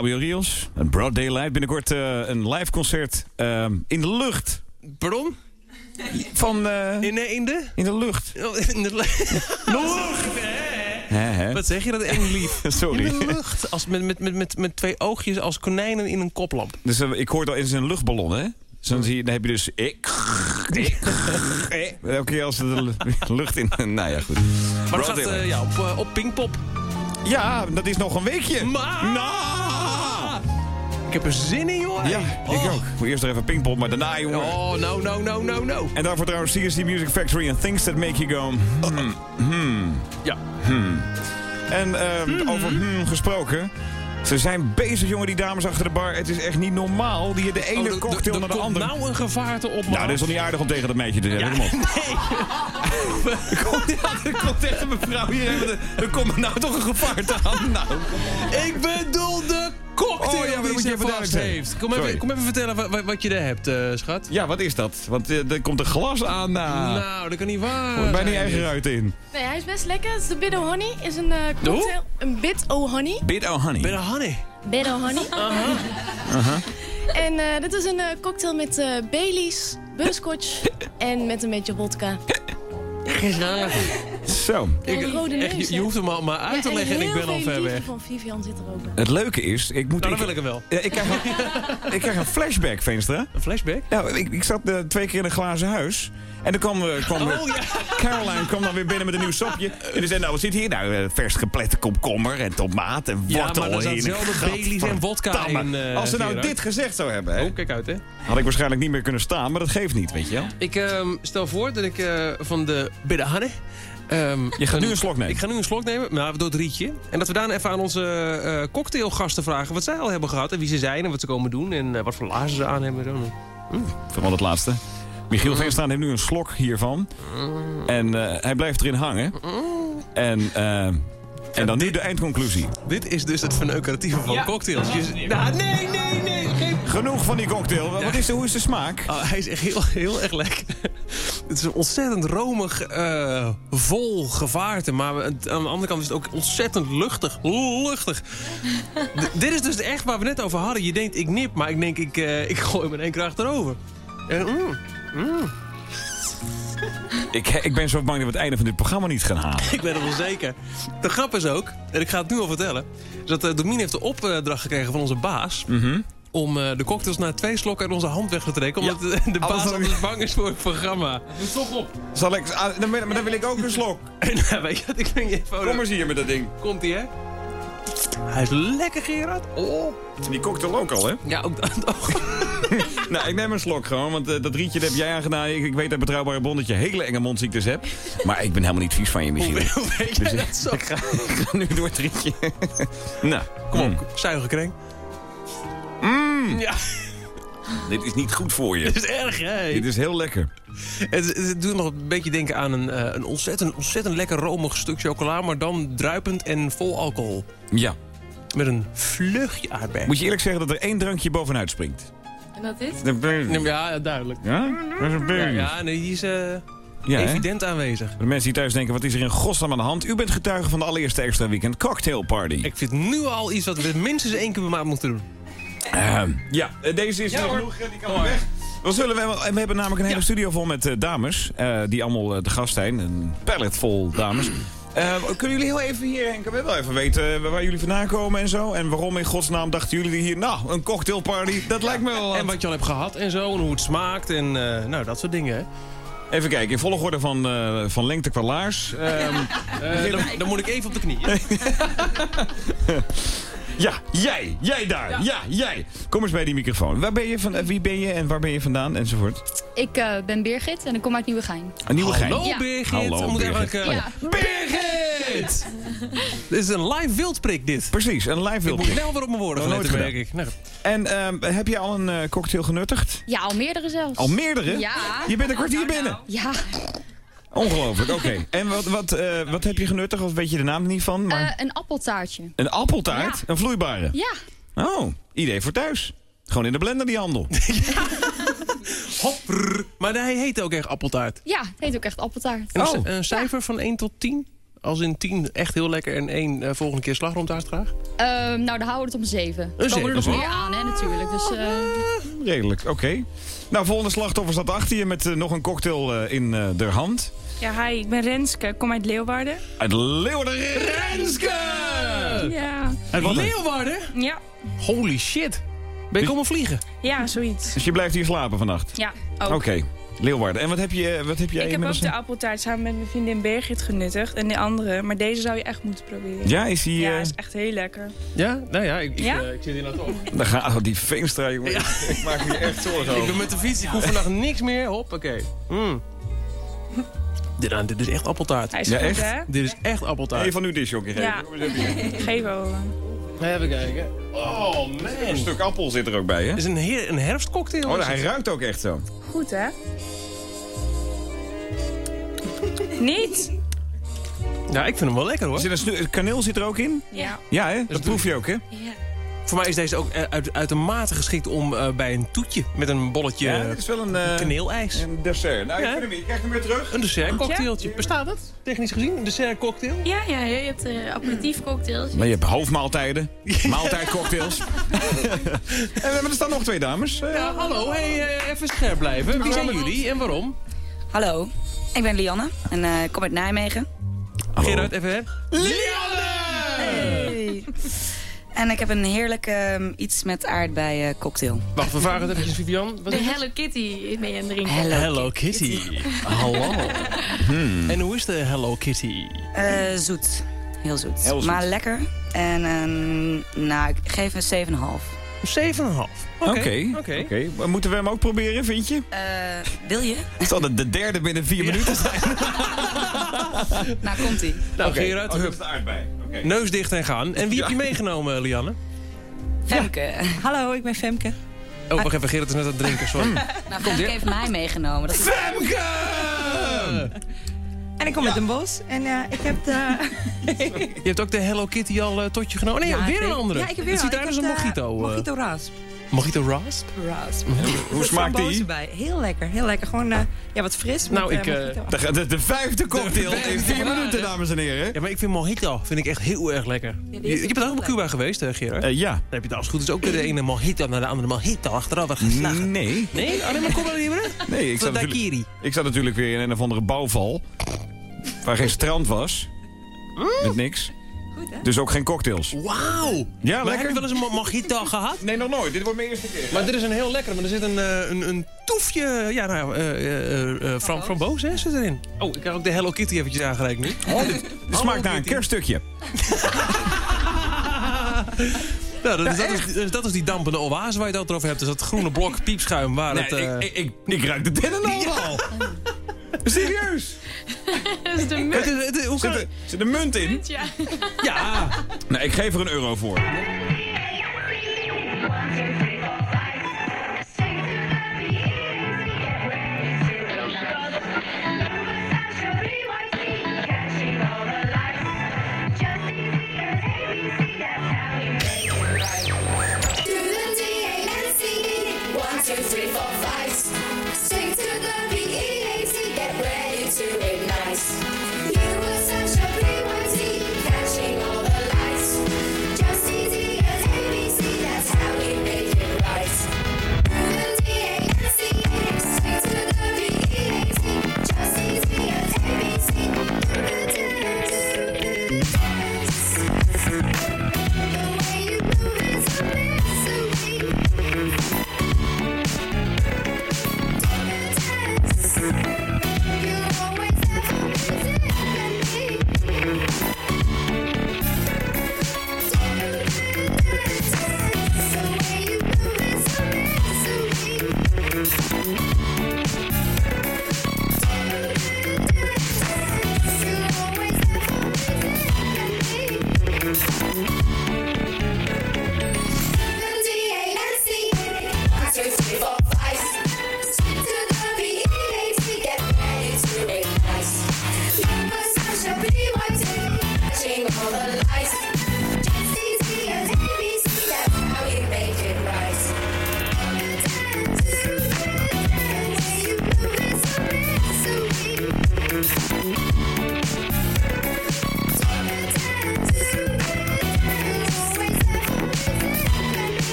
Gabriel Rios, een Broad Daylight. Binnenkort eh, een live concert ehm, in de lucht.
Pardon?
Van, eh,
in, de- in de?
in de lucht. (laughs)
In de lucht. (laughs) Wat zeg je dat eng lief? (laughs)
Sorry.
In de lucht. Als met, met, met, met, met twee oogjes als konijnen in een koplamp.
Dus eh, ik hoorde al, is een luchtballon, hè? Dus dan, zie je, dan heb je dus... Ik, ik, ik. Elke keer als er de lu- lucht in... Nou ja, goed.
Maar dat gaat
Daylight.
eh, ja, op, eh, op Pinkpop.
Ja, dat is nog een weekje.
Maar...
Nou.
Ik heb er zin in, joh.
Ja, ik ook. Moet eerst er even pingpong, maar daarna, jongen.
Oh, no, no, no, no, no.
En daarvoor trouwens CSC Music Factory en Things That Make You Go... Hmm, hmm,
Ja.
hmm. En ehm, over hmm gesproken... Ze zijn bezig, jongen, die dames achter de bar. Het is echt niet normaal. Die de ene
Oh, er-
cocktail
er-
naar de
er komt
andere.
nou een gevaarte op me
Nou, dat is toch niet aardig om tegen dat meisje te zeggen.
Ja, (laughs) nee. (laughs)
Er komt, ja, er komt echt een mevrouw hier. Er komt nou toch een gevaarte aan. Nou.
Ik bedoel de cocktail
Oh, ja,
die ze vast heeft. Kom even, kom even vertellen wat, wat- je er hebt, eh, schat.
Ja, wat is dat? Want eh, er komt een glas aan. nou.
Nou, dat kan niet waar
Hoort bijna eigen ruit in.
Nee, hij is best lekker. Het is de Bit O Honey. is een eh, cocktail. Een Bit O Honey.
Bit oh honey.
Ben een honey.
Bit O Honey.
Aha.
En eh, dit is een eh, cocktail met eh Baileys, butterscotch (laughs) en met een beetje vodka. (laughs)
Zo.
Ik,
echt, je, hoeft hem al maar uit te
Ja,
leggen en ik ben al ver weg.
van Vivian zit er ook bij.
Het leuke is, ik moet...
Nou, dan wil ik hem wel.
Ja, ik, krijg een, (laughs) ik krijg een flashback, Veenstra.
Een flashback?
Ja, ik, ik zat eh, twee keer in een glazen huis. En dan kwam, eh, kwam eh,
Oh, ja.
Caroline kwam dan weer binnen met een nieuw sopje. (laughs) En die zei, nou, wat zit hier? Nou, eh, vers geplette komkommer en tomaat en
Ja,
wortel.
maar er zelden Baileys en vodka in, eh,
Als ze nou
Gerard.
dit gezegd zou hebben, hè,
Oh, kijk uit, hè.
had ik waarschijnlijk niet meer kunnen staan. Maar dat geeft niet, weet je wel.
Ik ehm, stel voor dat ik eh, van de Bidde Hanne... ehm,
Je gaat nu een slok nemen.
Ik ga nu een slok nemen, nou, door het rietje. En dat we daarna even aan onze eh, cocktailgasten vragen... wat zij al hebben gehad en wie ze zijn en wat ze komen doen... en eh, wat voor laarzen ze aan hebben. en Zo.
Vooral het laatste. Michiel Veenstra heeft nu een slok hiervan. En eh, hij blijft erin hangen. En, eh, en dan nu de eindconclusie.
Dit is dus het verneukeratieve van cocktails. Je- nou, nee, nee, nee. Geen...
Genoeg van die cocktail. Wat is de, hoe is de smaak?
Oh, hij is echt heel, heel erg lekker. (laughs) Het is een ontzettend romig, eh, vol gevaarte. Maar aan de andere kant is het ook ontzettend luchtig. Luchtig. D- dit is dus echt waar we net over hadden. Je denkt, ik nip, maar ik denk, ik, eh, ik gooi in één keer achterover. En, mm, mm.
Ik, ik ben zo bang dat we het einde van dit programma niet gaan halen.
Ik ben er wel zeker. De grap is ook, en ik ga het nu al vertellen... is dat uh, Domien heeft de opdracht gekregen van onze baas...
Mhm.
om eh, de cocktails na twee slokken uit onze hand weg te trekken... omdat de, de baas
dan-
anders bang is voor het programma. Stop op.
Zal ik, ah, dan, maar dan wil ik ook een slok. (laughs)
nou, weet je wat, ik je even...
Kom eens hier met dat ding.
Komt-ie, hè? Hij is lekker, Gerard. Oh.
Die cocktail ook al, hè?
Ja, ook dat. (laughs) (laughs)
nou, ik neem een slok gewoon, want eh, dat rietje dat heb jij aangedaan. Ik, ik weet uit betrouwbare bron dat je hele enge mondziektes hebt. (laughs) Maar ik ben helemaal niet vies van je, Michiel.
Hoe weet jij
Dus,
dat zo?
Ik ga, ik ga nu door het rietje. nou,
Kom
mm.
op, zuigenkring.
Mm,
Ja,
dit is niet goed voor je.
dit is erg, hè?
Dit is heel lekker.
Het, het doet nog een beetje denken aan een, eh, een ontzettend, ontzettend lekker romig stuk chocola... maar dan druipend en vol alcohol.
Ja.
Met een vluchtje aardbei.
Moet je eerlijk zeggen dat er één drankje bovenuit springt.
En dat is?
De.
Ja, ja, duidelijk.
Ja? Dat is een
Ja,
Baileys.
ja nee, die is eh,
Ja, hè?
evident aanwezig.
De mensen die thuis denken, wat is er in godsnaam aan de hand? U bent getuige van de allereerste extra weekend cocktail party.
Ik vind nu al iets wat we minstens één keer per maand moeten doen.
Ehm, ja, eh, deze is
Ja, hoor.
genoeg. Die kan wel weg. Dan zullen we, we hebben namelijk een hele studio vol met eh, dames. eh, die allemaal de gast zijn. Een pallet vol dames. Eh, kunnen jullie heel even hier, Henk, we wel even weten waar jullie vandaan komen en zo? En waarom in godsnaam dachten jullie hier, nou, een cocktailparty, dat lijkt me wel wat.
En wat je al hebt gehad en zo, en hoe het smaakt en eh, nou, dat soort dingen. Hè.
Even kijken, in volgorde van, eh, van lengte qua laars. Ehm, (laughs)
Eh, dan, dan moet ik even op de knieën. (laughs)
ja, jij, jij daar, ja. jij. Kom eens bij die microfoon. Waar ben je van, eh, wie ben je en waar ben je vandaan enzovoort?
Ik eh, ben Birgit en ik kom uit Nieuwegein.
Een nieuwe gein.
Hallo
Ja.
Birgit.
Hallo, Birgit.
eigenlijk, eh,
Ja.
Birgit! dit is een live wildprik, dit.
Precies, een live
Ik
wildprik.
moet wel weer op mijn woorden gaan letten, merk ik. Nou,
En ehm, heb je al een eh, cocktail genuttigd?
Ja, al meerdere zelfs.
Al meerdere?
Ja.
Je bent een kwartier binnen.
Ja,
Ongelooflijk, oké. (laughs) En wat, wat, eh, wat heb je genuttigd? Of weet je de naam er niet van? Maar...
Eh, een appeltaartje.
een appeltaart?
ja.
Een vloeibare?
Ja.
Oh, idee voor thuis. Gewoon in de blender die handel. (laughs)
hopper. Maar hij heet ook echt appeltaart.
Ja, het heet ook echt appeltaart.
En een,
Oh.
een cijfer van 1 tot 10? Als in 10 echt heel lekker en 1 eh, volgende keer slagroomtaart graag?
Ehm, nou, dan houden we het om zeven. Er
zeven.
komen er nog meer aan, hè, natuurlijk. Dus, eh,
Redelijk, oké. Nou, volgende slachtoffer staat achter je met eh, nog een cocktail eh, in eh de hand.
Ja, hi, ik ben Renske, ik kom uit Leeuwarden.
Uit Leeuwarden Renske!
Ja.
Uit Leeuwarden?
Ja.
Holy shit. Ben je komen vliegen?
Ja, zoiets.
Dus je blijft hier slapen vannacht?
Ja, ook.
Oké.
Leeuwarden. En wat heb, je, wat heb jij
Ik heb ook de appeltaart samen met mijn vriendin Birgit genuttigd. En de andere. Maar deze zou je echt moeten proberen.
Ja, is die,
Ja,
eh,
is echt heel lekker.
Ja? Nou ja, ik, ik,
Ja?
eh, ik zit hier nou toch.
Dan gaat oh, die Veenstra, jongen. (laughs) Ik maak me echt zorgen
Ik
over.
ben met de fiets, ik hoef vandaag niks meer. Hoppakee. Mm. Dit, nou, dit is echt appeltaart.
Hij is
Ja,
goed,
echt?
hè?
Dit is echt appeltaart.
Even van uw disjockey geven.
Ja. (laughs) Geef wel.
Even kijken. Oh man.
Een stuk appel zit er ook bij, hè?
Het is een, heer, een herfstcocktail.
Oh, hij ruikt ook echt zo.
Goed, hè? (laughs) Niet?
Ja, ik vind hem wel lekker hoor.
Zit een snu- kaneel zit er ook in?
Ja.
Ja, hè? Dat proef je ook, hè?
Ja.
Voor mij is deze ook eh, uit, uitermate geschikt om eh, bij een toetje met een bolletje
Ja, dit is wel een... eh,
kaneelijs.
Een dessert. Nou, ik
Ja.
vind hem, ik krijg hem weer terug.
Een dessertcocktailtje. Bestaat het? Technisch gezien, een dessertcocktail?
Ja, ja, je hebt uh, aperitiefcocktails.
Maar je hebt hoofdmaaltijden, (laughs) maaltijdcocktails. (laughs) en, maar er staan nog twee dames.
Ja, hallo. Hey, even scherp blijven. Wie zijn jullie en waarom?
Hallo, ik ben Lianne en eh, ik kom uit Nijmegen.
Gerard, even hè.
Hey. (laughs) En ik heb een heerlijk ehm, iets met aardbeien cocktail.
Wacht, we vragen het even, Vivian. Wat
De? Hello Kitty ben je aan het drinken.
Hello
Kitty. Hallo. (laughs) En hoe is de Hello Kitty?
Eh, zoet, heel zoet.
Heel zoet.
Maar lekker. En ehm, nou, ik geef een 7,5.
7,5.
Oké,
Oké.
Moeten we hem ook proberen, vind je?
Eh, wil je?
Het zal de, de derde binnen vier minuten zijn. (laughs)
Nou, komt-ie.
Nou,
Oké.
Gerard,
Oh,
hup.
de aardbei.
Neus dicht en gaan. En wie heb je meegenomen, Lianne?
Femke.
Hallo, ik ben Femke.
Oh, wacht even, Gerard is net aan het drinken, sorry. (laughs)
Nou, Femke heeft mij meegenomen. Dat is...
Femke!
En ik kom met een bos. En eh, ik heb de... (laughs)
Je hebt ook de Hello Kitty al eh, tot je genomen. Nee,
Ja,
weer een andere.
Ja, ik heb weer
Het ziet eruit als een mojito. eh.
Mojito rasp.
Mojito rasp?
Rasp.
Hoe smaakt die?
erbij. Heel lekker, heel lekker. Gewoon eh, ja, wat fris.
Nou,
met,
ik,
eh,
eh.
De, de, de vijfde cocktail
De
in vier minuten,
hè?
dames en heren.
Ja, maar ik vind mojito vind ik echt heel erg lekker.
die
je, je bent ook op Cuba geweest, eh, Gerard?
Eh, ja.
Dan heb je het als goed is ook de ene mojito naar de andere mojito achterover geslagen.
Nee.
Nee? Alleen maar Cuba Libre?
Nee, ik zat, natuurlijk, ik zat natuurlijk weer in een of andere bouwval. Waar geen strand was. Met niks. Dus ook geen cocktails.
Wauw!
Ja,
maar
lekker.
heb je wel eens een mo- mojito (laughs) gehad?
Nee, nog nooit. Dit wordt mijn eerste keer.
Maar dit is een heel lekker, maar er zit een, eh, een, een toefje, ja, nou, eh eh eh fram, framboos hè, zit erin. Oh, ik heb ook de Hello Kitty eventjes aangereikt nu.
Oh, dit, dit smaakt naar een kerststukje. (laughs)
Nou, dat, is, dat, is, dus dat is die dampende oase waar je het altijd over hebt. Dus dat groene blok (laughs) piepschuim waar
Nee,
het... eh,
ik, ik, ik, ik ruik de dennenal al. Serieus?
Dat is de munt.
het hoe
Zit er, zit er munt in?
Ja.
Ja,
Nou, ik geef er een euro voor.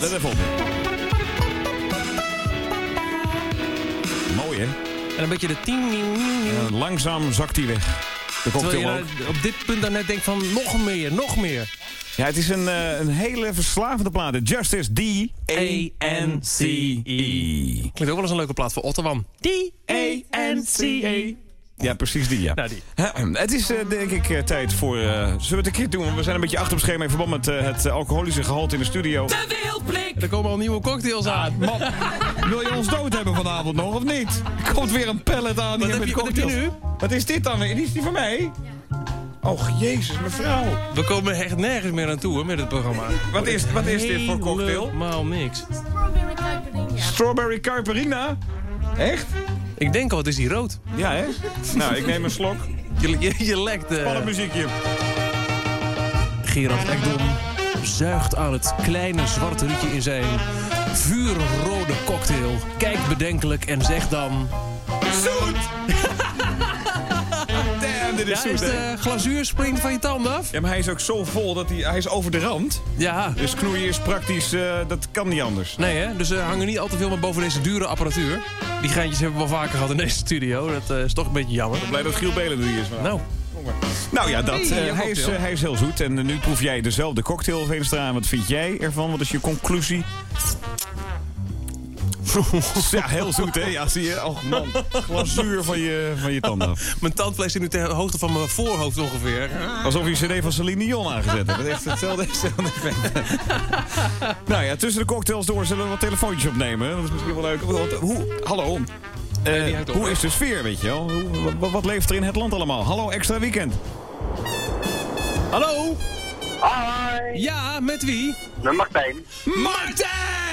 Let even op. Mooi, hè?
En een beetje de tien.
Ja, langzaam zakt hij weg. De cocktail
je
ook.
nou op dit punt dan net denkt van nog meer, nog meer.
Ja, het is een, eh, een hele verslavende plaat. Justice D-A-N-C-E.
Klinkt ook wel eens een leuke plaat voor Ottawan. D-A-N-C-E.
Ja, precies die, ja.
Nou, die.
Het is eh, denk ik eh, tijd voor... eh, zullen we het een keer doen? We zijn een beetje achter op schema in verband met eh, het alcoholische gehalte in de studio.
Er komen al nieuwe cocktails aan.
Man, (laughs) wil je ons dood hebben vanavond nog of niet? Er komt weer een pallet aan
Wat
hier met
je- wat heb je
cocktails.
nu?
Wat is dit dan weer? Is die van mij? Och, jezus, mevrouw.
We komen echt nergens meer aan toe hoor, met het programma.
Wat is, wat is dit voor cocktail?
Helemaal niks.
Strawberry Carperina? Echt?
Ik denk al, het is hier rood.
Ja, hè? Nou, ik neem een slok.
Je, je, je lekt... eh,
Spannend muziekje.
Gerard Ekdom zuigt aan het kleine zwarte rietje in zijn vuurrode cocktail. Kijkt bedenkelijk en zegt dan...
Zoet! (laughs) Dit is
Ja, de glazuur springt van je tanden af?
Ja, maar hij is ook zo vol dat hij, hij is over de rand.
Ja.
Dus knoeien is praktisch, eh, dat kan niet anders.
Nee, hè? Dus we hangen niet al te veel meer boven deze dure apparatuur. Die geintjes hebben we wel vaker gehad in deze studio. Dat eh, is toch een beetje jammer.
Blij dat Giel Belen er hier is.
Nou,
Nou ja, dat, hij, is, hij is heel zoet. En nu proef jij dezelfde cocktail, Veenstra. Wat vind jij ervan? Wat is je conclusie? (laughs) ja, heel zoet, hè? Ja, zie je? Oh man, glazuur van je, van je tanden af.
mijn tandvlees zit nu ter hoogte van mijn voorhoofd ongeveer.
Alsof je een cd van Celine Dion aangezet hebt. Dat heeft hetzelfde, hetzelfde effect. nou ja, tussen de cocktails door zullen we wat telefoontjes opnemen. Dat is misschien wel leuk. Want, hoe, hallo. Eh, hoe is de sfeer, weet je wel? Hoe, wat, wat leeft er in het land allemaal? Hallo, extra weekend.
Hallo?
Hoi,
Ja, met wie?
met Martijn.
Martijn!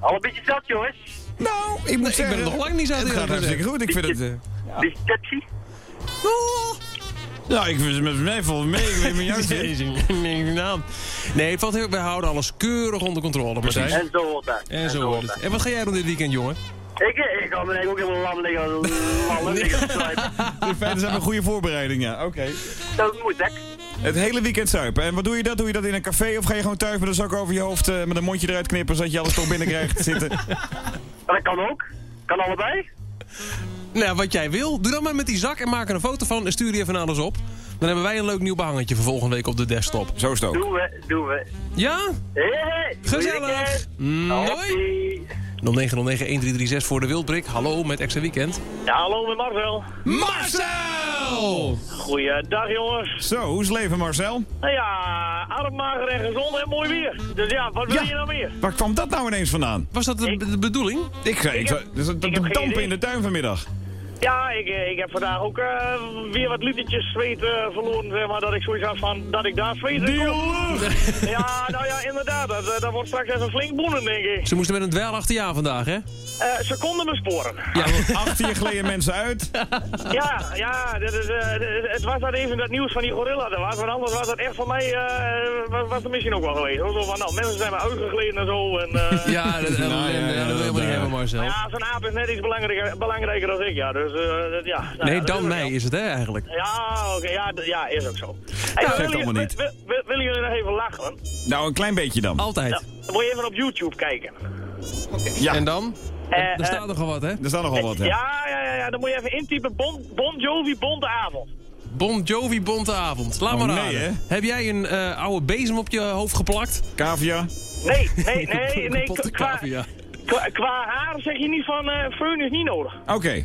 Al een beetje zat, jongens.
Nou, ik moet
Nee, ik ben er nog lang niet zo
Het gaat hartstikke goed. Ik vind het... eh,
Die tipsy.
nou, ik vind het met mij vol mee. Ik weet met (laughs) jou.
Nee, het valt heel, wij houden alles keurig onder controle, Martijn.
En zo hoort dat.
En zo hoort het. En wat ga jij doen dit weekend, jongen?
Ik, ik kan me ook helemaal lam liggen. Lam liggen. (laughs)
In feite zijn we een goede voorbereiding, ja. Oké.
Dat moet, hè.
Het hele weekend zuipen. En wat doe je dat? Doe je dat in een café of ga je gewoon thuis met een zak over je hoofd eh, met een mondje eruit knippen zodat je alles toch binnen krijgt te zitten? (laughs)
Dat kan ook. Kan allebei.
Nou, wat jij wil. Doe dan maar met die zak en maak er een foto van en stuur die even ons op. Dan hebben wij een leuk nieuw behangetje voor volgende week op de desktop.
Zo is het ook.
Doen we, doen we.
Ja?
Hé, hé.
Gezellig. Mooi. 0909-1336 voor de Wildbrik. Hallo met extra weekend.
Ja, hallo met Marcel.
Marcel!
Goeiedag, jongens.
Zo, hoe is het leven Marcel?
Nou ja, arm, mager en gezond en mooi weer. Dus ja, wat wil
Ja.
je nou meer?
Waar kwam dat nou ineens vandaan?
Was dat de, de bedoeling?
Ik ik,
Ik heb-
dus dat
ik
dampen in de tuin vanmiddag.
Ja, ik, eh, ik heb vandaag ook eh, weer wat litertjes zweet eh, verloren, zeg maar, dat ik zoiets had van, dat ik daar zweet in kon. Ja, nou ja, inderdaad, dat, eh, dat wordt straks even flink boenen, denk ik.
Ze moesten met een dweil achter je aan vandaag, hè?
Eh, ze konden me sporen.
Ja, achter je gleden mensen uit.
Ja, ja, dit is, eh, dit- het was dat even dat nieuws van die gorilla er was, want anders was dat echt voor mij, eh, was, was het misschien ook wel geweest. Zo van, nou, mensen zijn me uitgegleden en zo, en... eh,
Ja, dat,
Nou, ja, ja,
dat wil je
dat,
maar niet
eh,
hebben, Marcel.
ja, zo'n aap is net iets belangrijker, belangrijker dan ik, ja, dus eh, dat- ja. Nou,
Nee, dan mij is het, hè, eigenlijk.
Ja, oké, ja, ja, is ook zo. Hey,
geeft
willen,
allemaal niet.
wi- wi- willen jullie nog even lachen?
Nou, een klein beetje dan.
Altijd.
Ja, dan moet je even op YouTube kijken.
Ja,
En dan?
Eh,
er
eh,
staat nogal wat, hè?
er staat nogal wat, hè?
Ja, ja, ja, ja, dan moet je even intypen Bon, bon Jovi Bonte Avond.
Bon Jovi Bonte Avond. Laat
Oh,
maar
nee,
raden.
hè?
Heb jij een eh, oude bezem op je hoofd geplakt?
Cavia.
Nee, (laughs) nee, nee, nee,
Kapotte
qua,
cavia.
qua, qua haar zeg je niet van eh Feun is niet nodig.
Oké.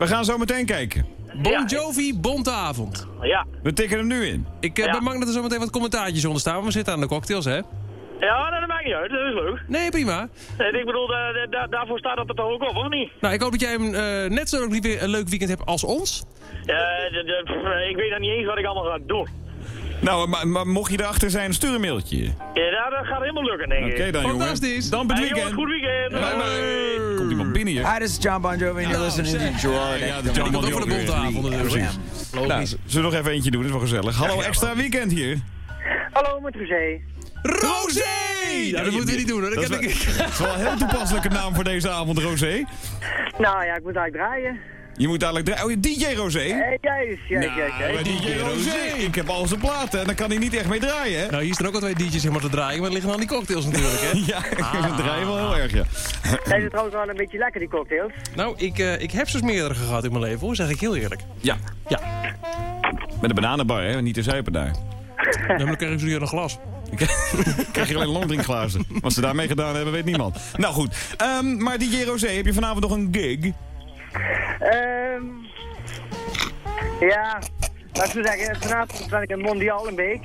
We gaan zo meteen kijken.
Bon
Ja.
Jovi Bonte Avond.
Ja,
We tikken hem nu in.
Ik eh,
Ja.
ben bang dat er zo meteen wat commentaartjes onder staan. want We zitten aan de cocktails, hè?
ja dat maakt niet uit, dat is leuk.
Nee, prima.
Nee, ik bedoel, da- da- da- daarvoor staat dat er toch ook op, of niet?
Nou, ik hoop dat jij een, eh, net zo leuk, een leuk weekend hebt als ons.
Eh, pff, ik weet dan niet eens wat ik allemaal ga doen.
Nou, maar, maar mocht je erachter zijn, stuur een mailtje.
Ja, nou, dat gaat helemaal lukken, denk ik.
Oké dan, jongen.
Fantastisch.
Dan het
Hey, jongens,
weekend.
goed weekend.
Bye, bye. Komt iemand binnen hier?
Hi, this is John Bon Jovi, you're listening to Gerard.
Ja, de. John
Die
Bon
de
Jovi.
Bonte Avond natuurlijk.
Precies. Nou, zullen we nog even eentje doen? Dat is wel gezellig. Hallo, extra weekend hier.
Hallo, met Rosé.
Rosé! Nou, dat moeten we niet doen, hoor. Dat
is
ik.
wel- Dat is wel een heel toepasselijke naam voor deze avond, Rosé.
Nou ja, ik moet eigenlijk draaien.
Je moet dadelijk draaien. Oh, DJ Rosé?
Hey, juist. Kijk,
Nou,
kijk, kijk.
DJ Rosé. Ik heb al zijn platen en daar kan hij niet echt mee draaien, hè?
Nou, hier staan ook al twee DJ's helemaal te draaien, maar er liggen al die cocktails natuurlijk, hè? (laughs)
ja, we draaien wel heel erg, ja.
Zijn ze trouwens wel een beetje lekker, die cocktails?
Nou, ik, eh, ik heb ze meerdere gehad in mijn leven, hoor, zeg ik heel eerlijk.
Ja.
Ja.
Met een bananenbar, hè? Niet te zuipen daar.
Ja, maar dan krijg ik zo hier een glas. (laughs)
krijg je alleen longdrinkglazen. Wat ze daarmee gedaan hebben, weet niemand. Nou goed, Ehm, maar DJ Rosé, heb je vanavond nog een gig?
Ehm ja, laat ik zo zeggen, vanavond ben ik in Mondial een week.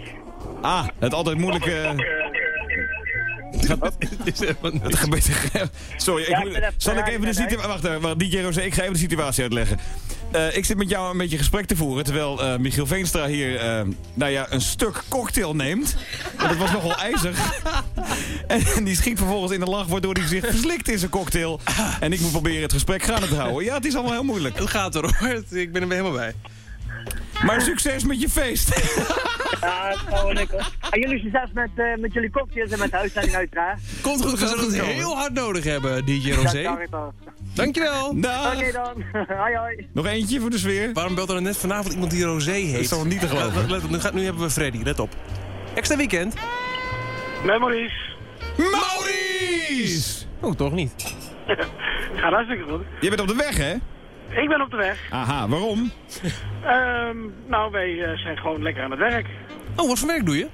Ah, het altijd moeilijke... Het gebeurt... Sorry, ik
Ja,
moet-
ik
zal ik even de situatie... Wacht, wacht, DJ Rosé, ik ga even de situatie uitleggen. Eh, ik zit met jou een beetje gesprek te voeren... terwijl eh, Michiel Veenstra hier eh, nou ja, een stuk cocktail neemt. En dat was nogal ijzig. (laughs) En die schiet vervolgens in de lach... waardoor hij zich verslikt in zijn cocktail. En ik moet proberen het gesprek gaande te houden. Ja, het is allemaal heel moeilijk.
Het gaat er hoor, ik ben er helemaal bij.
Maar succes met je feest.
Ja, dat is gewoon lekker. En jullie succes met, eh, met jullie cocktails en met de uitzending uiteraard.
Komt goed, we zullen het heel hard nodig hebben, DJ Rosé.
Ja, dank wel.
Dankjewel.
Dag.
Oké dan. (laughs) hoi hoi.
Nog eentje voor de sfeer.
Waarom belt er net vanavond iemand die Rosé heet?
Dat is toch niet te geloven?
Let, let op, nu, gaat, nu hebben we Freddy, let op. Extra weekend.
Met Maurice.
Maurice!
Oh, toch niet. (laughs)
Gaat hartstikke goed.
Je bent op de weg, hè?
Ik ben op de weg.
Aha, waarom?
Ehm, nou, wij eh, zijn gewoon lekker aan het werk.
Oh, wat voor werk doe je?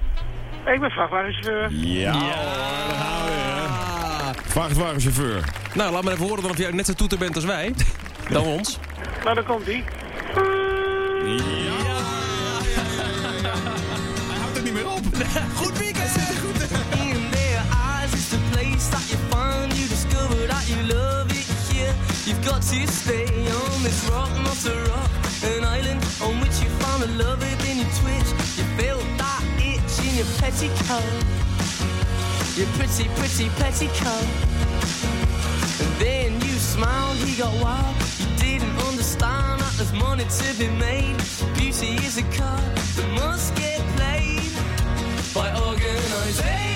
Ik ben vrachtwagenchauffeur.
Ja, hoor, daar gaan we. Vrachtwagenchauffeur.
Nou, laat maar even horen dan of jij net zo toeter bent als wij. (laughs) Dan ons.
Nou, daar komt hij.
Hij houdt het niet meer op. (laughs)
Goed
You've got to stay on this rock, not a rock. An island on which you found a love within your twitch. You felt that itch in your petticoat. Your pretty, pretty petticoat. And then you smiled, he got wild. You didn't understand that there's money to be made. Beauty is a card that must get played by organization.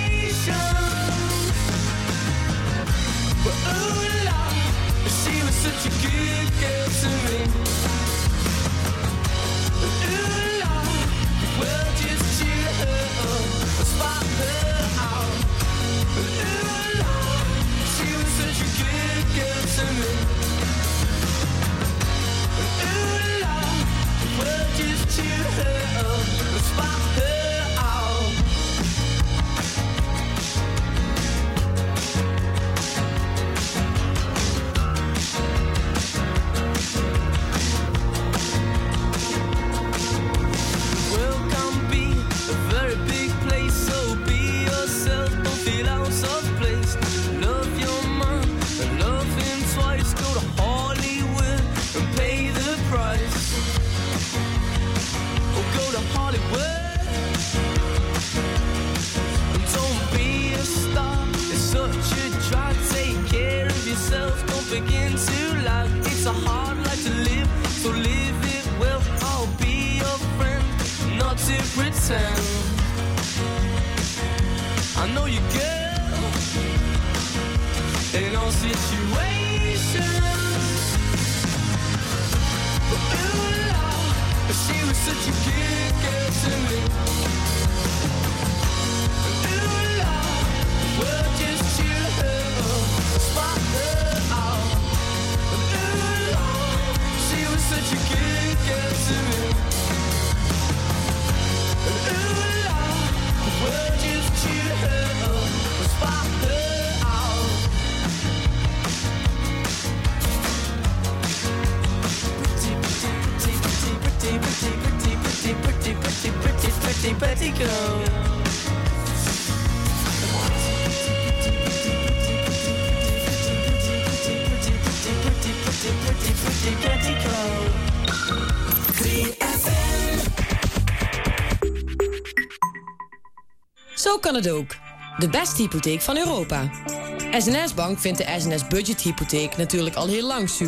Kan het ook. De beste hypotheek van Europa. SNS Bank vindt de SNS Budget Hypotheek natuurlijk al heel lang super.